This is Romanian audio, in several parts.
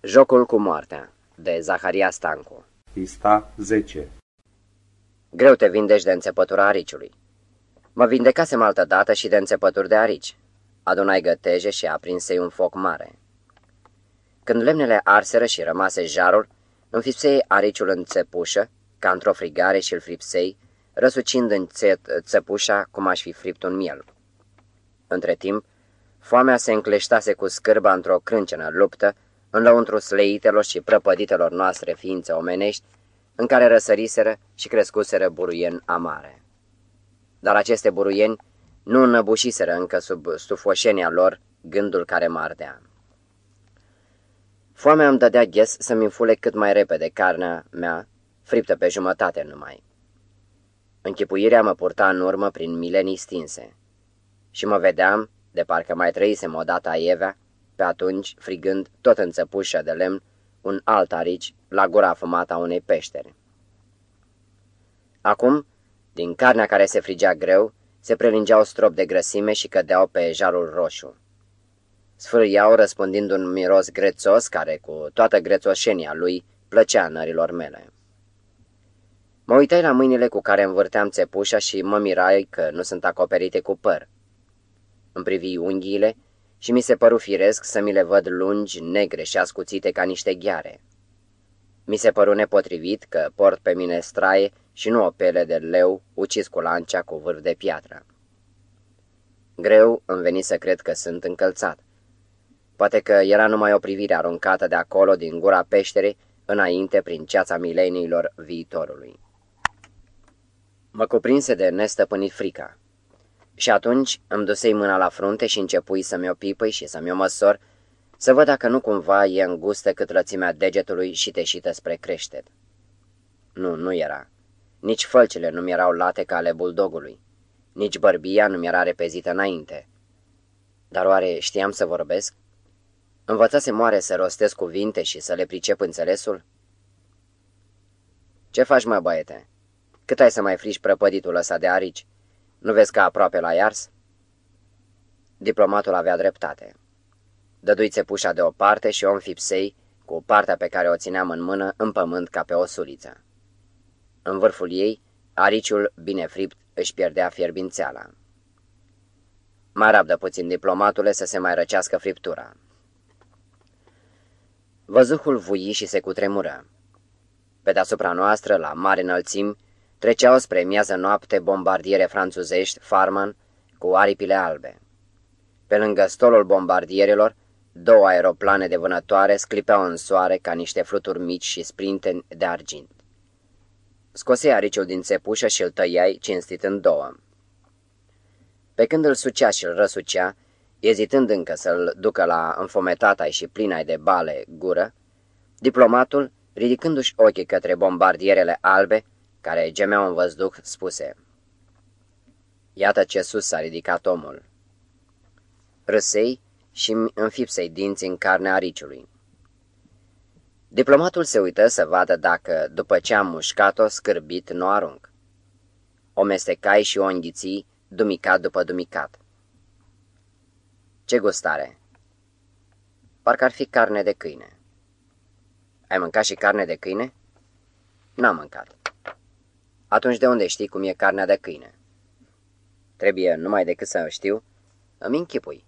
Jocul cu moartea, de Zaharia Stancu Pista 10 Greu te vindești de înțepătura ariciului. Mă vindecasem altă dată și de înțepături de arici. Adunai găteje și aprinsei un foc mare. Când lemnele arseră și rămase jarul, înfipsei ariciul în țepușă, ca într-o frigare și îl fripsei, răsucind în țepușa cum aș fi fript un miel. Între timp, foamea se încleștase cu scârba într-o crâncenă luptă, în lăuntru sleitelor și prăpăditelor noastre ființe omenești, în care răsăriseră și crescuseră buruieni amare. Dar aceste buruieni nu înăbușiseră încă sub stufoșenia lor gândul care mă ardea. Foamea îmi dădea ghes să-mi înfule cât mai repede carnea mea, friptă pe jumătate numai. Închipuirea mă purta în urmă prin milenii stinse și mă vedeam, de parcă mai trăisem odată aievea, pe atunci frigând tot în țăpușa de lemn un alt arici la gura fumată a unei peșteri. Acum, din carnea care se frigea greu, se prelingeau strop de grăsime și cădeau pe jarul roșu. Sfârâiau răspândind un miros grețos care, cu toată grețoșenia lui, plăcea nărilor mele. Mă uitai la mâinile cu care învârteam țepușa și mă mirai că nu sunt acoperite cu păr. Îmi privi unghiile și mi se păru firesc să mi le văd lungi, negre și ascuțite ca niște gheare. Mi se păru nepotrivit că port pe mine straie și nu o pele de leu ucis cu lancea cu vârf de piatră. Greu îmi veni să cred că sunt încălțat. Poate că era numai o privire aruncată de acolo din gura peșterii înainte prin ceața mileniilor viitorului. Mă cuprinse de nestăpânit frica. Și atunci îmi dusei mâna la frunte și începui să-mi o pipăi și să-mi o măsor, să văd dacă nu cumva e îngustă cât lățimea degetului și teșită spre creștet. Nu, nu era. Nici fălcile nu mi-erau late ca ale buldogului. Nici bărbia nu mi-era repezită înainte. Dar oare știam să vorbesc? Învățase moare să rostesc cuvinte și să le pricep înțelesul? Ce faci, mă, băiete? Cât ai să mai frici prăpăditul ăsta de arici? Nu vezi că aproape la iars? Diplomatul avea dreptate. Dădui țepușa de o parte și o înfipsei cu partea pe care o țineam în mână în pământ ca pe o suliță. În vârful ei, ariciul, bine fript, își pierdea fierbințeala. Mai rabdă puțin diplomatule să se mai răcească friptura. Văzuhul vui și se cutremură. Pe deasupra noastră, la mare înălțimi, treceau spre miază noapte bombardiere franțuzești, Farman, cu aripile albe. Pe lângă stolul bombardierelor, două aeroplane de vânătoare sclipeau în soare ca niște fluturi mici și sprinteni de argint. Scosei ariciul din țepușă și îl tăiai cinstit în două. Pe când îl sucea și îl răsucea, ezitând încă să-l ducă la înfometata și plinai de bale gură, diplomatul, ridicându-și ochii către bombardierele albe, care gemeau în văzduh, spuse Iată ce sus s-a ridicat omul. Râsei și înfipsei dinți în carnea ariciului. Diplomatul se uită să vadă dacă, după ce am mușcat-o, scârbit nu arunc. O mestecai și o înghiții, dumicat după dumicat. Ce gustare! Parcă ar fi carne de câine. Ai mâncat și carne de câine? N-am mâncat. Atunci de unde știi cum e carnea de câine? Trebuie numai decât să știu, îmi închipui.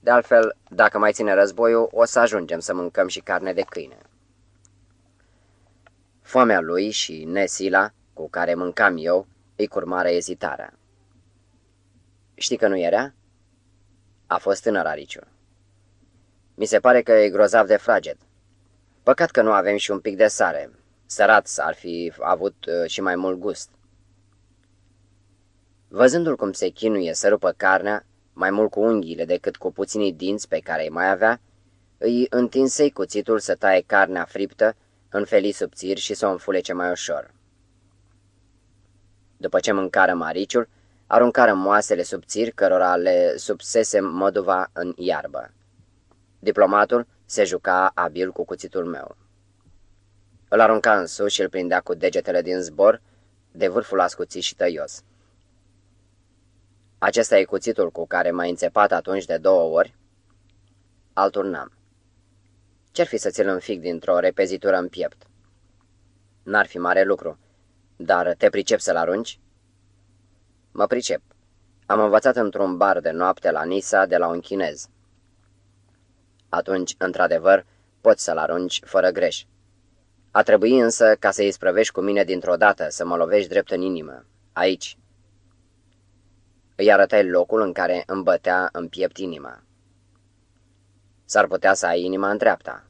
De altfel, dacă mai ține războiul, o să ajungem să mâncăm și carne de câine. Foamea lui și nesila, cu care mâncam eu, îi curmare ezitarea. Știi că nu era? A fost tânăr Ariciu. Mi se pare că e grozav de fraged. Păcat că nu avem și un pic de sare. Sărat ar fi avut uh, și mai mult gust. Văzându-l cum se chinuie să rupă carnea, mai mult cu unghiile decât cu puținii dinți pe care îi mai avea, îi întinsei cuțitul să taie carnea friptă în felii subțiri și să o înfulece mai ușor. După ce mâncară mariciul, aruncară moasele subțiri cărora le subsese măduva în iarbă. Diplomatul se juca abil cu cuțitul meu. Îl arunca în sus și îl prindea cu degetele din zbor, de vârful ascuțit și tăios. Acesta e cuțitul cu care m-ai înțepat atunci de două ori? Altul n-am. Ce-ar fi să ți-l înfic dintr-o repezitură în piept? N-ar fi mare lucru, dar te pricep să-l arunci? Mă pricep. Am învățat într-un bar de noapte la Nisa de la un chinez. Atunci, într-adevăr, poți să-l arunci fără greș. A trebui însă ca să-i sprăvești cu mine dintr-o dată, să mă lovești drept în inimă, aici. Îi arătai locul în care îmi bătea în piept inima. S-ar putea să ai inima în dreapta.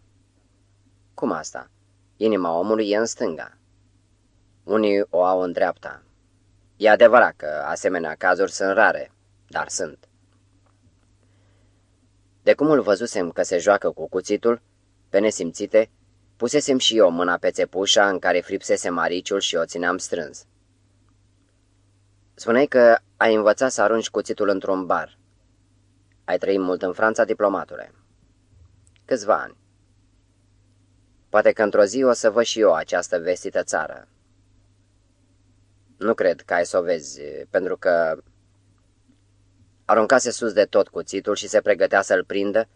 Cum asta? Inima omului e în stânga. Unii o au în dreapta. E adevărat că asemenea cazuri sunt rare, dar sunt. De cum îl văzusem că se joacă cu cuțitul, pe nesimțite, pusesem și eu mâna pe țepușa în care fripsese mariciul și o țineam strâns. Spuneai că ai învățat să arunci cuțitul într-un bar. Ai trăit mult în Franța, diplomatule. Câțiva ani. Poate că într-o zi o să văd și eu această vestită țară. Nu cred că ai să o vezi, pentru că aruncase sus de tot cuțitul și se pregătea să-l prindă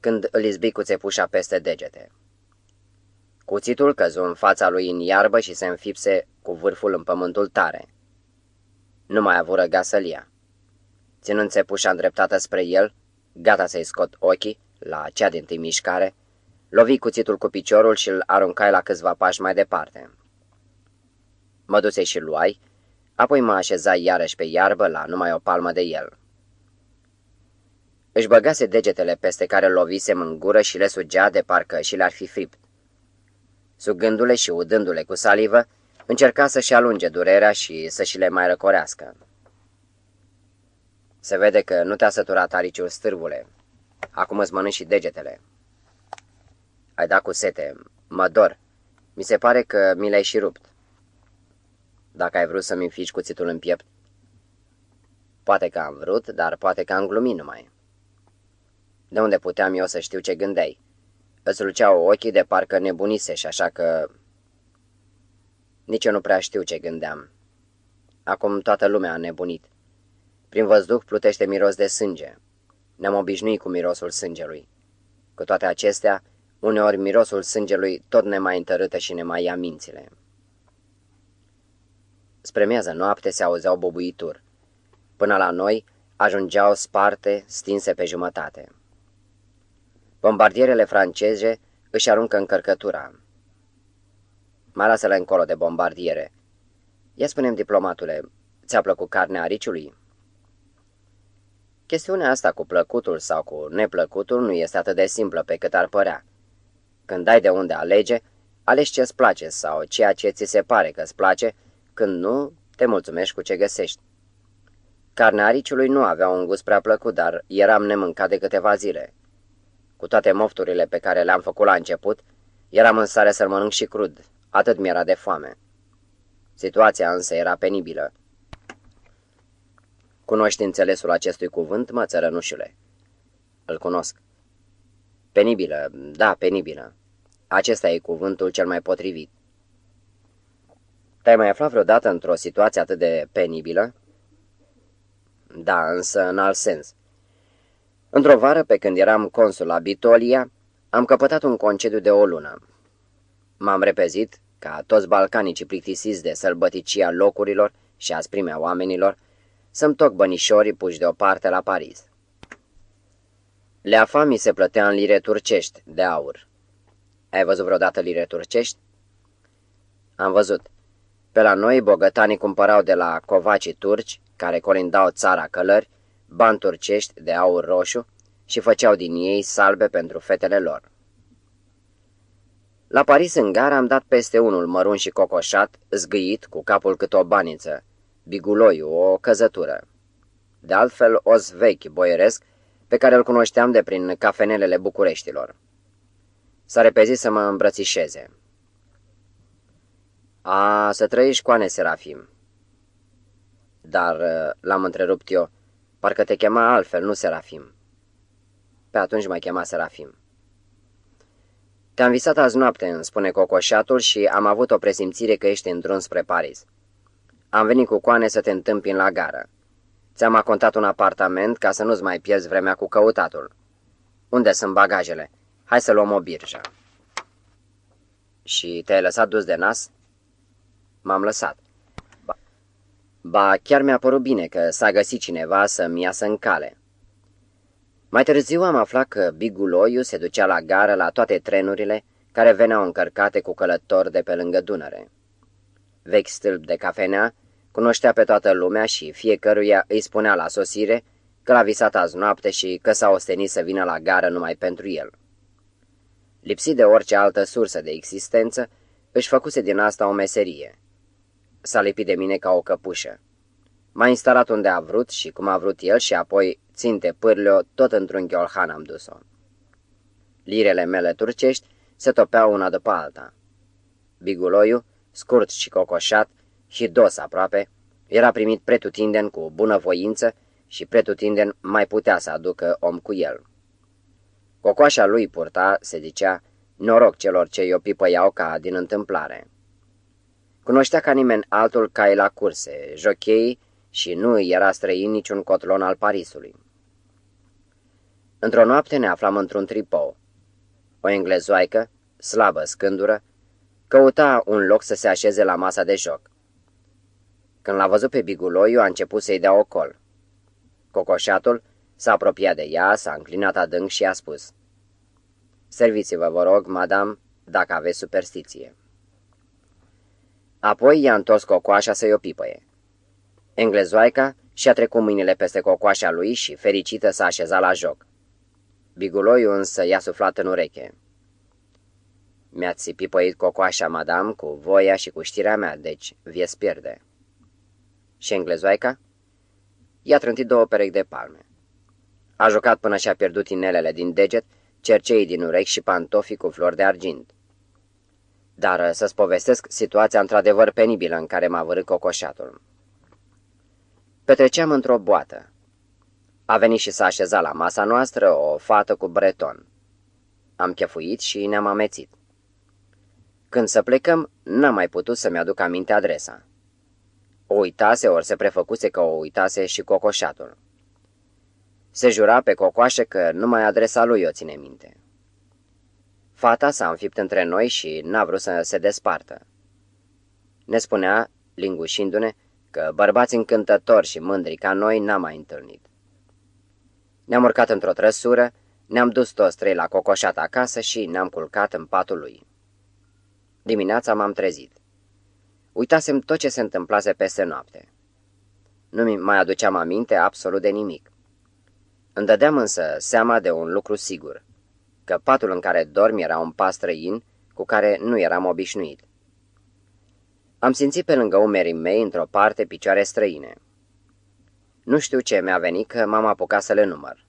când îl izbi cu țepușa peste degete. Cuțitul căzu în fața lui în iarbă și se înfipse cu vârful în pământul tare. Nu mai avură gasălia. Ținând țepușa îndreptată spre el, gata să-i scot ochii, la cea din tâi mișcare, lovi cuțitul cu piciorul și îl aruncai la câțiva pași mai departe. Mă dusei și luai, apoi mă așezai iarăși pe iarbă la numai o palmă de el. Își băgase degetele peste care lovisem în gură și le sugea de parcă și le-ar fi fript. Sugându-le și udându-le cu salivă, încerca să-și alunge durerea și să și le mai răcorească. Se vede că nu te-a săturat ariciul stârvule. Acum îți mănânci și degetele. Ai dat cu sete. Mă dor. Mi se pare că mi le-ai și rupt. Dacă ai vrut să-mi înfici cuțitul în piept. Poate că am vrut, dar poate că am glumit numai. De unde puteam eu să știu ce gândeai? Îți luceau ochii de parcă nebunise și așa că... Nici eu nu prea știu ce gândeam. Acum toată lumea a nebunit. Prin văzduh plutește miros de sânge. Ne-am obișnuit cu mirosul sângelui. Cu toate acestea, uneori mirosul sângelui tot ne mai întărâtă și ne mai ia mințile. Spre miază noapte se auzeau bobuituri. Până la noi ajungeau sparte, stinse pe jumătate. Bombardierele franceze își aruncă încărcătura. Mai lasă-le încolo de bombardiere. Ia spunem, diplomatule, ți-a plăcut carnea ariciului? Chestiunea asta cu plăcutul sau cu neplăcutul nu este atât de simplă pe cât ar părea. Când ai de unde alege, alegi ce-ți place sau ceea ce ți se pare că îți place, când nu, te mulțumești cu ce găsești. Carnea ariciului nu avea un gust prea plăcut, dar eram nemâncat de câteva zile. Cu toate mofturile pe care le-am făcut la început, eram în stare să-l mănânc și crud, atât mi-era de foame. Situația însă era penibilă. Cunoști înțelesul acestui cuvânt, mă, țărănușule? Îl cunosc. Penibilă, da, penibilă. Acesta e cuvântul cel mai potrivit. Te-ai mai aflat vreodată într-o situație atât de penibilă? Da, însă în alt sens. Într-o vară, pe când eram consul la Bitolia, am căpătat un concediu de o lună. M-am repezit, ca toți balcanicii plictisiți de sălbăticia locurilor și asprimea oamenilor, să-mi toc bănișorii puși deoparte la Paris. Leafa mi se plătea în lire turcești, de aur. Ai văzut vreodată lire turcești? Am văzut. Pe la noi, bogătanii cumpărau de la covacii turci, care colindau țara călări, bani turcești de aur roșu și făceau din ei salbe pentru fetele lor. La Paris, în gara, am dat peste unul mărun și cocoșat, zgâit, cu capul cât o baniță, biguloiu, o căzătură. De altfel, os vechi, boieresc, pe care îl cunoșteam de prin cafenelele Bucureștilor. S-a repezit să mă îmbrățișeze. A, să trăiești cu Ane Serafim. Dar l-am întrerupt eu. Parcă te chema altfel, nu Serafim. Pe atunci mai chema Serafim. Te-am visat azi noapte, îmi spune cocoșatul și am avut o presimțire că ești în drum spre Paris. Am venit cu coane să te întâmpin la gară. Ți-am acontat un apartament ca să nu-ți mai pierzi vremea cu căutatul. Unde sunt bagajele? Hai să luăm o birjă. Și te-ai lăsat dus de nas? M-am lăsat. Ba, ba chiar mi-a părut bine că s-a găsit cineva să-mi iasă în cale. Mai târziu am aflat că Biguloiu se ducea la gară la toate trenurile care veneau încărcate cu călători de pe lângă Dunăre. Vechi stâlp de cafenea, cunoștea pe toată lumea și fiecăruia îi spunea la sosire că l-a visat azi noapte și că s-a ostenit să vină la gară numai pentru el. Lipsit de orice altă sursă de existență, își făcuse din asta o meserie. S-a lipit de mine ca o căpușă. M-a instalat unde a vrut și cum a vrut el și apoi, ținte pârleo, tot într-un gheolhan am dus-o. Lirele mele turcești se topeau una după alta. Biguloiu, scurt și cocoșat și dos aproape, era primit pretutindeni cu bună voință și pretutindeni mai putea să aducă om cu el. Cocoașa lui purta, se zicea, noroc celor ce i-o pipăiau ca din întâmplare. Cunoștea ca nimeni altul cai la curse, jochei și nu îi era străin niciun cotlon al Parisului. Într-o noapte ne aflam într-un tripou. O englezoaică, slabă scândură, căuta un loc să se așeze la masa de joc. Când l-a văzut pe Biguloiu, a început să-i dea ocol. Cocoșatul s-a apropiat de ea, s-a înclinat adânc și a spus Serviți-vă, vă rog, madam, dacă aveți superstiție. Apoi i-a întors cocoașa să-i o pipăie. Englezoaica și-a trecut mâinile peste cocoașa lui și, fericită, s-a așezat la joc. Biguloiul însă i-a suflat în ureche. Mi-ați pipăit cocoașa, madam, cu voia și cu știrea mea, deci vieți pierde. Și englezoaica? I-a trântit două perechi de palme. A jucat până și-a pierdut inelele din deget, cerceii din urechi și pantofii cu flori de argint. Dar să-ți povestesc situația într-adevăr penibilă în care m-a vărât cocoșatul. Petreceam într-o boată. A venit și s-a așezat la masa noastră o fată cu breton. Am chefuit și ne-am amețit. Când să plecăm, n-am mai putut să-mi aduc aminte adresa. O uitase ori se prefăcuse că o uitase și cocoșatul. Se jura pe cocoașă că numai adresa lui o ține minte. Fata s-a înfipt între noi și n-a vrut să se despartă. Ne spunea, lingușindu-ne, că bărbați încântători și mândri ca noi n-am mai întâlnit. Ne-am urcat într-o trăsură, ne-am dus toți trei la cocoșat acasă și ne-am culcat în patul lui. Dimineața m-am trezit. Uitasem tot ce se întâmplase peste noapte. Nu-mi mai aduceam aminte absolut de nimic. Îmi dădeam însă seama de un lucru sigur, că patul în care dorm era un pas străin cu care nu eram obișnuit. Am simțit pe lângă umerii mei, într-o parte, picioare străine. Nu știu ce mi-a venit că m-am apucat să le număr.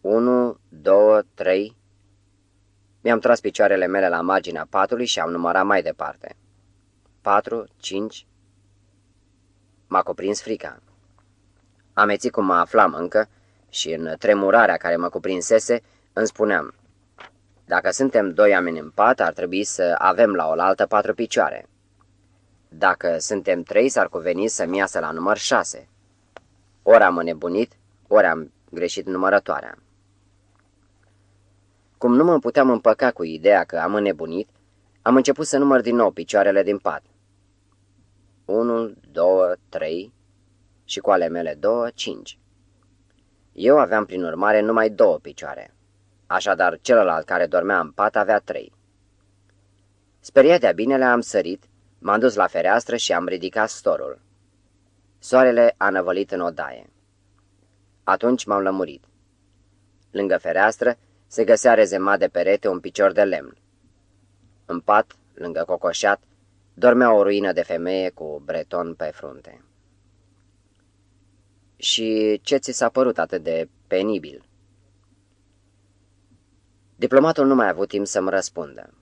Unu, două, trei... Mi-am tras picioarele mele la marginea patului și am numărat mai departe. Patru, cinci... M-a cuprins frica. Amețit cum mă aflam încă și în tremurarea care mă cuprinsese, îmi spuneam, dacă suntem doi oameni în pat, ar trebui să avem la oaltă patru picioare. Dacă suntem trei, s-ar cuveni să-mi iasă la număr șase. Ori am înnebunit, ori am greșit numărătoarea. Cum nu mă puteam împăca cu ideea că am înnebunit, am început să număr din nou picioarele din pat. Unu, două, trei și cu ale mele două, cinci. Eu aveam prin urmare numai două picioare. Așadar, celălalt care dormea în pat avea trei. Speriat de binele am sărit, m-am dus la fereastră și am ridicat storul. Soarele a năvălit în odaie. Atunci m-am lămurit. Lângă fereastră se găsea rezemat de perete un picior de lemn. În pat, lângă cocoșat, dormea o ruină de femeie cu breton pe frunte. Și ce ți s-a părut atât de penibil? Diplomatul nu mai a avut timp să-mi răspundă.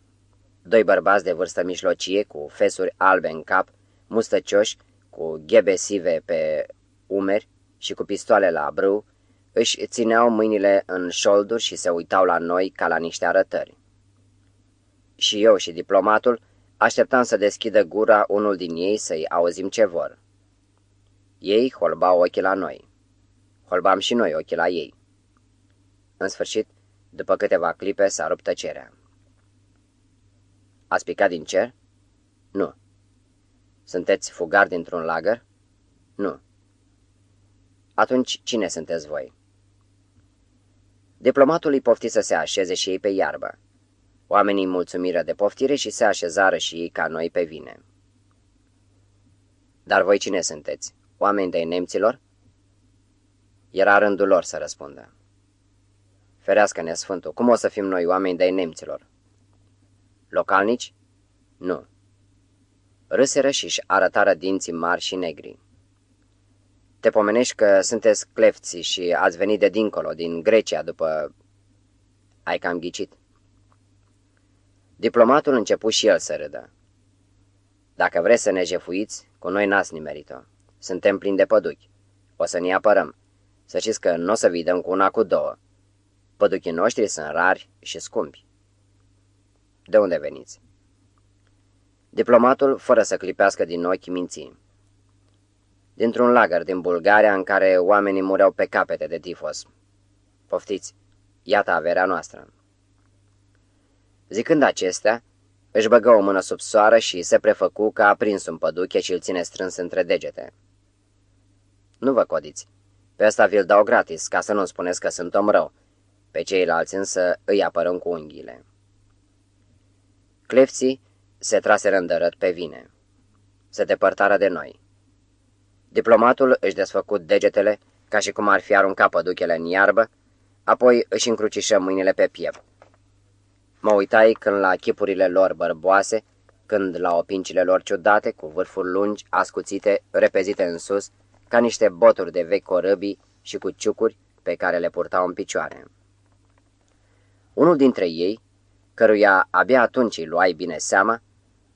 Doi bărbați de vârstă mijlocie, cu fesuri albe în cap, mustăcioși, cu ghebe sive pe umeri și cu pistoale la brâu, își țineau mâinile în șolduri și se uitau la noi ca la niște arătări. Și eu și diplomatul așteptam să deschidă gura unul din ei să-i auzim ce vor. Ei holbau ochii la noi. Holbam și noi ochii la ei. În sfârșit, după câteva clipe s-a rupt tăcerea. Ați picat din cer? Nu. Sunteți fugari dintr-un lagăr? Nu. Atunci cine sunteți voi? Diplomatul îi pofti să se așeze și ei pe iarbă. Oamenii mulțumiră de poftire și se așezară și ei ca noi pe vine. Dar voi cine sunteți? Oameni de nemților? Era rândul lor să răspundă. Ferească-ne, Sfântul, cum o să fim noi oameni de nemților? Localnici? Nu. Râseră și-și arătară dinții mari și negri. Te pomenești că sunteți clefți și ați venit de dincolo, din Grecia, după... Ai cam ghicit. Diplomatul început și el să râdă. Dacă vreți să ne jefuiți, cu noi n-ați nimerit-o. Suntem plini de păduchi. O să ne apărăm. Să știți că nu o să vi dăm cu una cu două. Păduchii noștri sunt rari și scumpi. De unde veniți? Diplomatul, fără să clipească din ochi, minții. Dintr-un lagăr din Bulgaria în care oamenii mureau pe capete de tifos. Poftiți, iată averea noastră. Zicând acestea, își băgă o mână sub soară și se prefăcu că a prins un păduche și îl ține strâns între degete. Nu vă codiți. Pe ăsta vi-l dau gratis, ca să nu spuneți că sunt om rău. Pe ceilalți însă îi apărăm cu unghiile. Clefții se traseră îndărât pe vine. Se depărtară de noi. Diplomatul își desfăcut degetele, ca și cum ar fi aruncat păduchele în iarbă, apoi își încrucișă mâinile pe piept. Mă uitai când la chipurile lor bărboase, când la opincile lor ciudate, cu vârfuri lungi, ascuțite, repezite în sus, ca niște boturi de vechi corăbii și cu ciucuri pe care le purtau în picioare. Unul dintre ei, căruia abia atunci îi luai bine seama,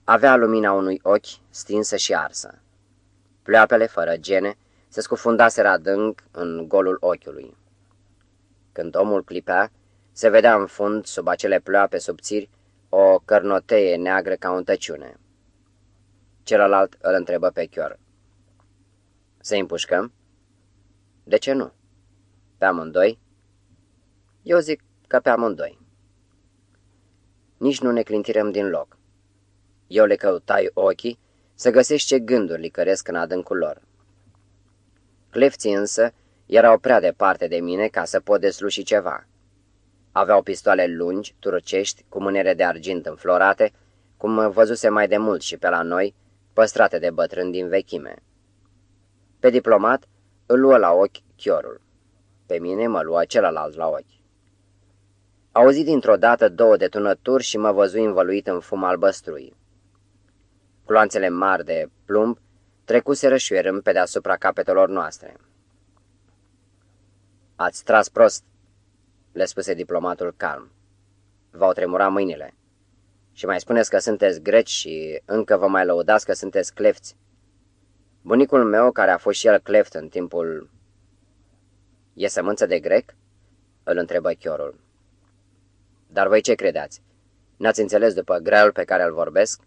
avea lumina unui ochi stinsă și arsă. Pleoapele, fără gene, se scufundaseră adânc în golul ochiului. Când omul clipea, se vedea în fund, sub acele ploape subțiri, o cărnoteie neagră ca un tăciune. Celălalt îl întrebă pe chior. Să împușcăm? De ce nu? Pe amândoi? Eu zic că pe amândoi. Nici nu ne clintirăm din loc. Eu le căutai ochii să găsești ce gânduri licăresc în adâncul lor. Clefții însă erau prea departe de mine ca să pot desluși ceva. Aveau pistoale lungi, turcești, cu mânere de argint înflorate, cum văzuse mai de mult și pe la noi, păstrate de bătrâni din vechime. Pe diplomat îl luă la ochi chiorul. Pe mine mă lua celălalt la ochi. Auzi dintr-o dată două detunături și mă văzui învăluit în fum albăstrui. Cloanțele mari de plumb trecuseră șuierând pe deasupra capetelor noastre. Ați tras prost, le spuse diplomatul calm. V-au tremurat mâinile. Și mai spuneți că sunteți greci și încă vă mai lăudați că sunteți clefți. Bunicul meu, care a fost și el cleft în timpul... E sămânță de grec? Îl întrebă chiorul. Dar voi ce credeți? N-ați înțeles după greul pe care îl vorbesc?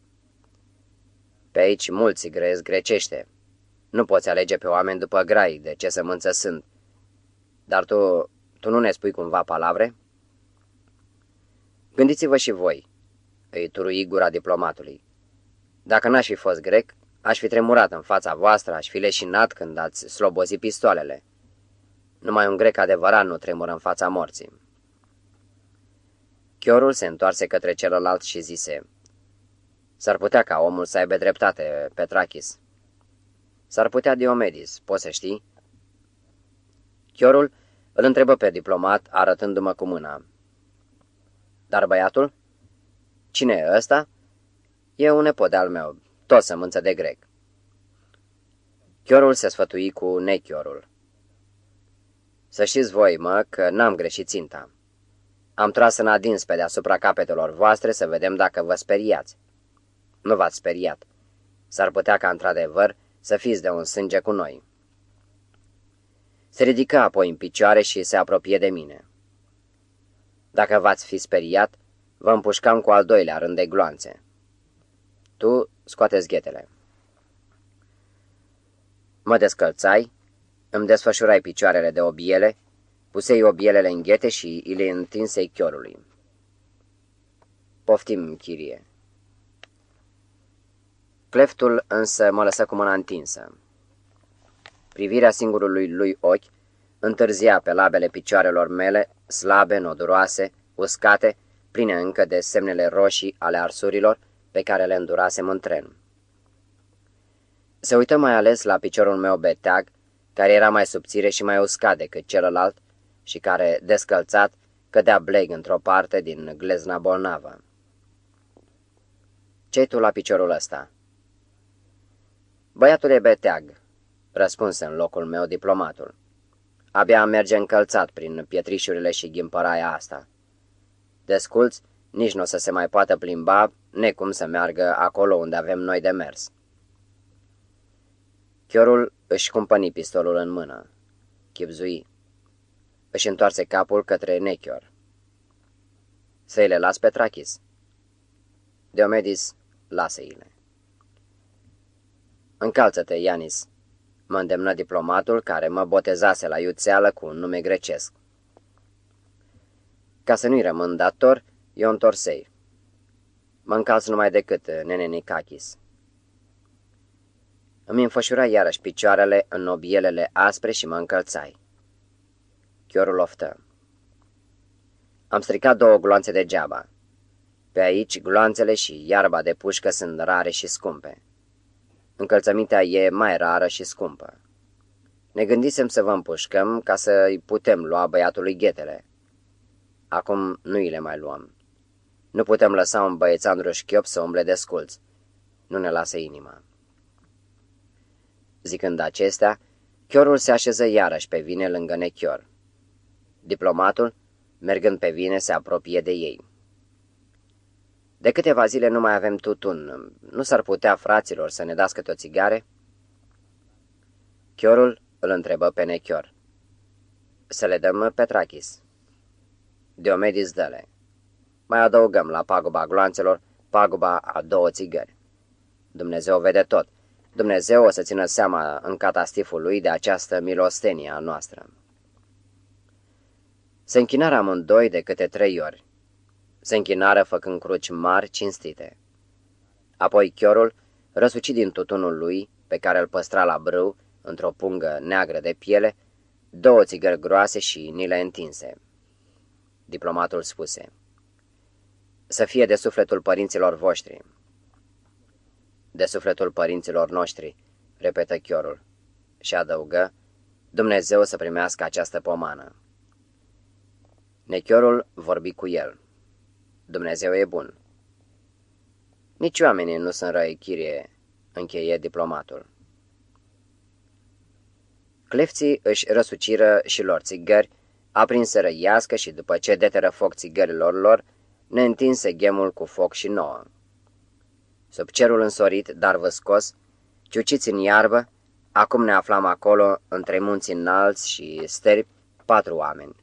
Pe aici mulți grezi grecește. Nu poți alege pe oameni după grai de ce sămânță sunt. Dar tu, tu nu ne spui cumva palavre? Gândiți-vă și voi, îi turui gura diplomatului. Dacă n-aș fi fost grec, aș fi tremurat în fața voastră, aș fi leșinat când ați slobozit pistoalele. Numai un grec adevărat nu tremură în fața morții. Chiorul se întoarse către celălalt și zise, S-ar putea ca omul să aibă dreptate, Petrachis. S-ar putea Diomedis, poți să știi? Chiorul îl întrebă pe diplomat, arătându-mă cu mâna. Dar băiatul? Cine e ăsta? E un nepot al meu, tot sămânță de grec. Chiorul se sfătui cu nechiorul. Să știți voi, mă, că n-am greșit ținta. Am tras în adins pe deasupra capetelor voastre să vedem dacă vă speriați. Nu v-ați speriat. S-ar putea ca, într-adevăr, să fiți de un sânge cu noi. Se ridică apoi în picioare și se apropie de mine. Dacă v-ați fi speriat, vă împușcam cu al doilea rând de gloanțe. Tu scoateți ghetele. Mă descălțai, îmi desfășurai picioarele de obiele Pusei obielele în ghete și îi le întinsei chiorului. Poftim, chirie. Cleftul însă mă lăsă cu mâna întinsă. Privirea singurului lui ochi întârzia pe labele picioarelor mele, slabe, noduroase, uscate, pline încă de semnele roșii ale arsurilor pe care le îndurasem în tren. Se uită mai ales la piciorul meu beteag, care era mai subțire și mai uscat decât celălalt și care, descălțat, cădea bleg într-o parte din glezna bolnavă. ce tu la piciorul ăsta?" Băiatul e beteag," răspunse în locul meu diplomatul. Abia merge încălțat prin pietrișurile și ghimpăraia asta. Desculți, nici nu o să se mai poată plimba, necum să meargă acolo unde avem noi de mers. Chiorul își cumpăni pistolul în mână. Chipzui. Își întoarse capul către Nechior. Să-i le las pe Trachis. Diomedis, lasă-i-le. Încalță-te, Ianis, mă îndemnă diplomatul care mă botezase la iuțeală cu un nume grecesc. Ca să nu-i rămân dator, eu întorsei. Mă încalț numai decât, nene Nikakis. Îmi înfășura iarăși picioarele în obielele aspre și mă încălțai. Chiorul oftă. Am stricat două gloanțe degeaba. Pe aici, gloanțele și iarba de pușcă sunt rare și scumpe. Încălțămintea e mai rară și scumpă. Ne gândisem să vă împușcăm ca să-i putem lua băiatului ghetele. Acum nu îi le mai luăm. Nu putem lăsa un băiețandru șchiop să umble de sculți. Nu ne lasă inima. Zicând acestea, chiorul se așeză iarăși pe vine lângă nechior. Diplomatul, mergând pe vine, se apropie de ei. De câteva zile nu mai avem tutun. Nu s-ar putea, fraților, să ne dați câte o țigare?" Chiorul îl întrebă pe nechior. Să le dăm Petrachis. Diomedis dă-le. Mai adăugăm la paguba gloanțelor paguba a două țigări. Dumnezeu vede tot. Dumnezeu o să țină seama în catastiful lui de această milostenie a noastră. Se închinară amândoi de câte trei ori. Se închinară făcând cruci mari cinstite. Apoi chiorul răsuci din tutunul lui, pe care îl păstra la brâu, într-o pungă neagră de piele, două țigări groase și ni le întinse. Diplomatul spuse, Să fie de sufletul părinților voștri. De sufletul părinților noștri, repetă chiorul, și adăugă, Dumnezeu să primească această pomană. Nechiorul vorbi cu el. Dumnezeu e bun. Nici oamenii nu sunt răi, chirie, încheie diplomatul. Clefții își răsuciră și lor țigări, aprinseră iască și după ce deteră foc țigărilor lor, ne întinse gemul cu foc și nouă. Sub cerul însorit, dar văscos, ciuciți în iarbă, acum ne aflam acolo, între munți înalți și sterpi, patru oameni.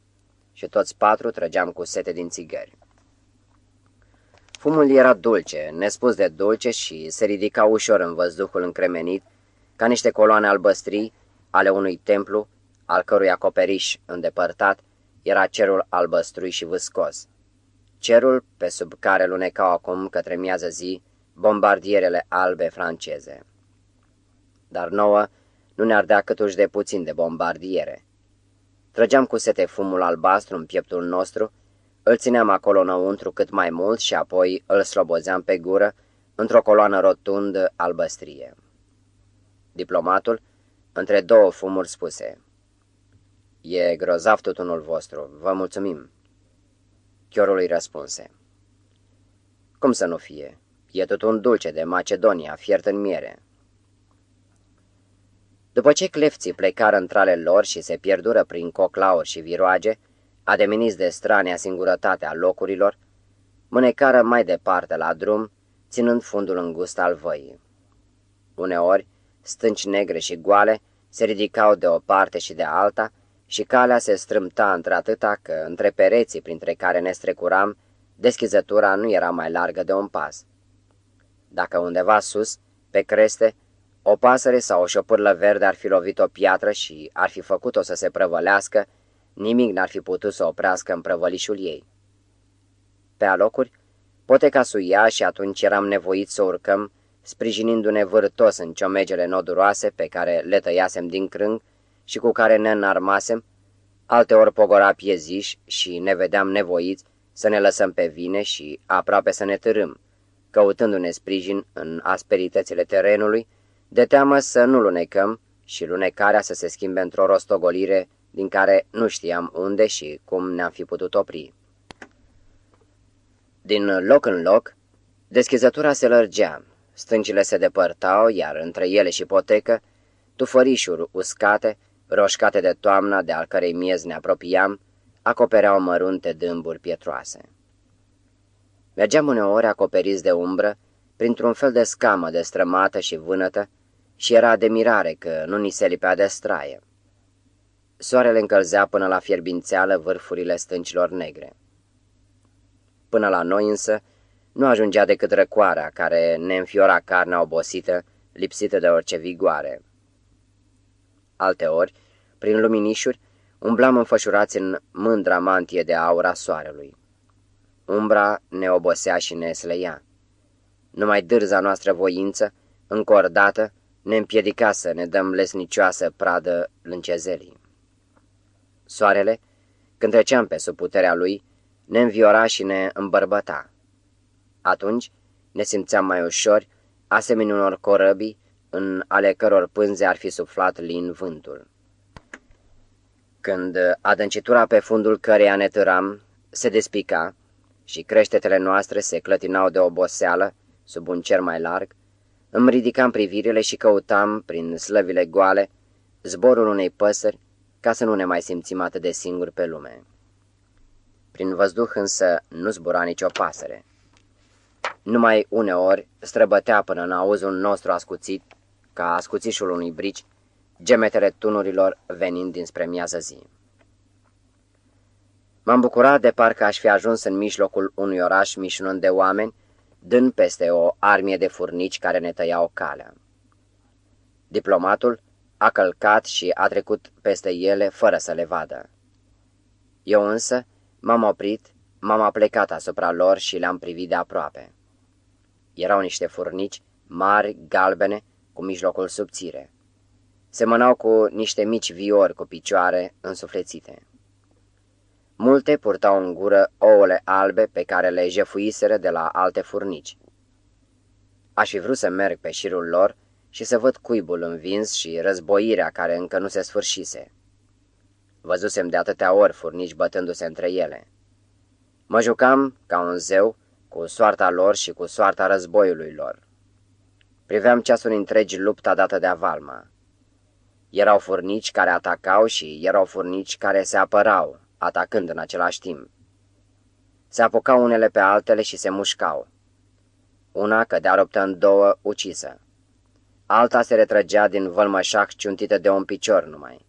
Și toți patru trăgeam cu sete din țigări. Fumul era dulce, nespus de dulce și se ridica ușor în văzduhul încremenit, ca niște coloane albăstrii ale unui templu, al cărui acoperiș îndepărtat era cerul albăstrui și vâscos. Cerul pe sub care lunecau acum către miază zi bombardierele albe franceze. Dar nouă nu ne ardea câtuși de puțin de bombardiere. Trăgeam cu sete fumul albastru în pieptul nostru, îl țineam acolo înăuntru cât mai mult și apoi îl slobozeam pe gură într-o coloană rotundă albăstrie. Diplomatul, între două fumuri, spuse E grozav tutunul vostru, vă mulțumim. Chiorul îi răspunse Cum să nu fie? E tutun dulce de Macedonia, fiert în miere. După ce clefții plecară între lor și se pierdură prin coclauri și viroage, ademeniți de strania singurătate a locurilor, mânecară mai departe la drum, ținând fundul îngust al văii. Uneori, stânci negre și goale se ridicau de o parte și de alta și calea se strâmta într-atâta că, între pereții printre care ne strecuram, deschizătura nu era mai largă de un pas. Dacă undeva sus, pe creste, o pasăre sau o șopârlă verde ar fi lovit o piatră și ar fi făcut-o să se prăvălească, nimic n-ar fi putut să oprească în prăvălișul ei. Pe alocuri, poteca suia și atunci eram nevoiți să urcăm sprijinindu-ne vârtos în ciomegele noduroase pe care le tăiasem din crâng și cu care ne înarmasem, alteori pogora pieziș și ne vedeam nevoiți să ne lăsăm pe vine și aproape să ne târâm, căutându-ne sprijin în asperitățile terenului, de teamă să nu lunecăm și lunecarea să se schimbe într-o rostogolire din care nu știam unde și cum ne-am fi putut opri. Din loc în loc, deschizătura se lărgea, stâncile se depărtau, iar între ele și potecă, tufărișuri uscate, roșcate de toamna de al cărei miez ne apropiam, acopereau mărunte dâmburi pietroase. Mergeam uneori acoperiți de umbră, printr-un fel de scamă destrămată și vânătă, și era de mirare că nu ni se lipea de straie. Soarele încălzea până la fierbințeală vârfurile stâncilor negre. Până la noi însă nu ajungea decât răcoarea care ne înfiora carnea obosită, lipsită de orice vigoare. Alteori, prin luminișuri, umblam înfășurați în mândra mantie de aur a soarelui. Umbra ne obosea și ne sleia. Numai dârza noastră voință, încordată, ne împiedica să ne dăm lesnicioasă pradă lâncezelii. Soarele, când treceam pe sub puterea lui, ne înviora și ne îmbărbăta. Atunci ne simțeam mai ușori, asemenea unor corăbii, în ale căror pânze ar fi suflat lin vântul. Când adâncitura pe fundul căreia ne târam se despica și creștetele noastre se clătinau de oboseală sub un cer mai larg, îmi ridicam privirile și căutam, prin slăvile goale, zborul unei păsări, ca să nu ne mai simțim atât de singuri pe lume. Prin văzduh însă nu zbura nicio pasăre. Numai uneori străbătea până în auzul nostru ascuțit, ca ascuțișul unui brici, gemetele tunurilor venind dinspre miază zi. M-am bucurat de parcă aș fi ajuns în mijlocul unui oraș mișunând de oameni, dând peste o armie de furnici care ne tăiau calea. Diplomatul a călcat și a trecut peste ele fără să le vadă. Eu însă m-am oprit, m-am aplecat asupra lor și le-am privit de aproape. Erau niște furnici mari, galbene, cu mijlocul subțire. Semănau cu niște mici viori cu picioare însuflețite. Multe purtau în gură ouăle albe pe care le jefuiseră de la alte furnici. Aș fi vrut să merg pe șirul lor și să văd cuibul învins și războirea care încă nu se sfârșise. Văzusem de atâtea ori furnici bătându-se între ele. Mă jucam ca un zeu cu soarta lor și cu soarta războiului lor. Priveam ceasuri întregi lupta dată de avalma. Erau furnici care atacau și erau furnici care se apărau, atacând în același timp. Se apucau unele pe altele și se mușcau. Una cădea ruptă în două, ucisă. Alta se retrăgea din vălmășac ciuntită de un picior numai.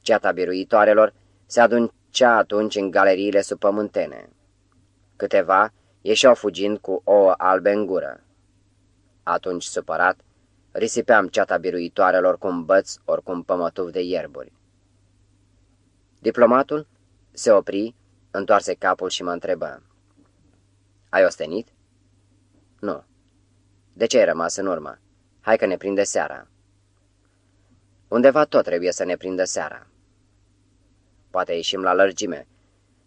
Ceata biruitoarelor se aduncea atunci în galeriile subpământene. Câteva ieșeau fugind cu ouă albe în gură. Atunci, supărat, risipeam ceata biruitoarelor cu un băț ori cu un pămătuf de ierburi. Diplomatul se opri, întoarse capul și mă întrebă. Ai ostenit? Nu. De ce ai rămas în urmă? Hai că ne prinde seara. Undeva tot trebuie să ne prindă seara. Poate ieșim la lărgime.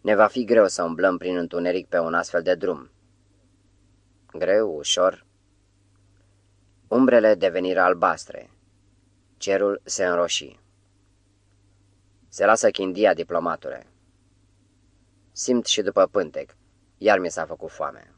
Ne va fi greu să umblăm prin întuneric pe un astfel de drum. Greu, ușor. Umbrele deveniră albastre. Cerul se înroșii. Se lasă chindia, diplomatule. Simt și după pântec, iar mi s-a făcut foame.